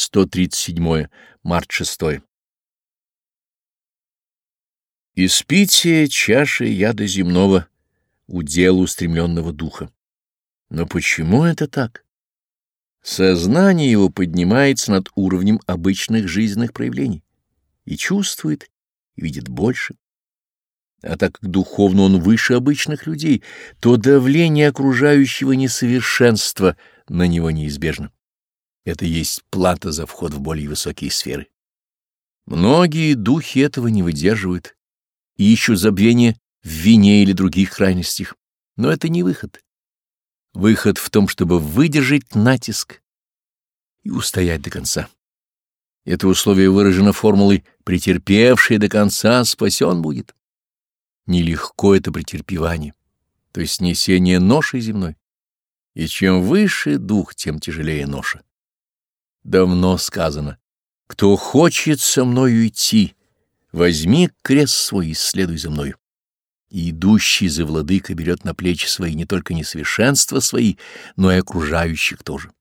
137. Март 6. Испитие чаши яда земного — удел устремленного духа. Но почему это так? Сознание его поднимается над уровнем обычных жизненных проявлений и чувствует, и видит больше. А так как духовно он выше обычных людей, то давление окружающего несовершенства на него неизбежно. Это есть плата за вход в более высокие сферы. Многие духи этого не выдерживают и ищут забвение в вине или других крайностях. Но это не выход. Выход в том, чтобы выдержать натиск и устоять до конца. Это условие выражено формулой «претерпевший до конца спасен будет». Нелегко это претерпевание, то есть несение ноши земной. И чем выше дух, тем тяжелее ноша. Давно сказано, кто хочет со мною идти, возьми крест свой и следуй за мною. Идущий за владыка берет на плечи свои не только несовершенства свои, но и окружающих тоже.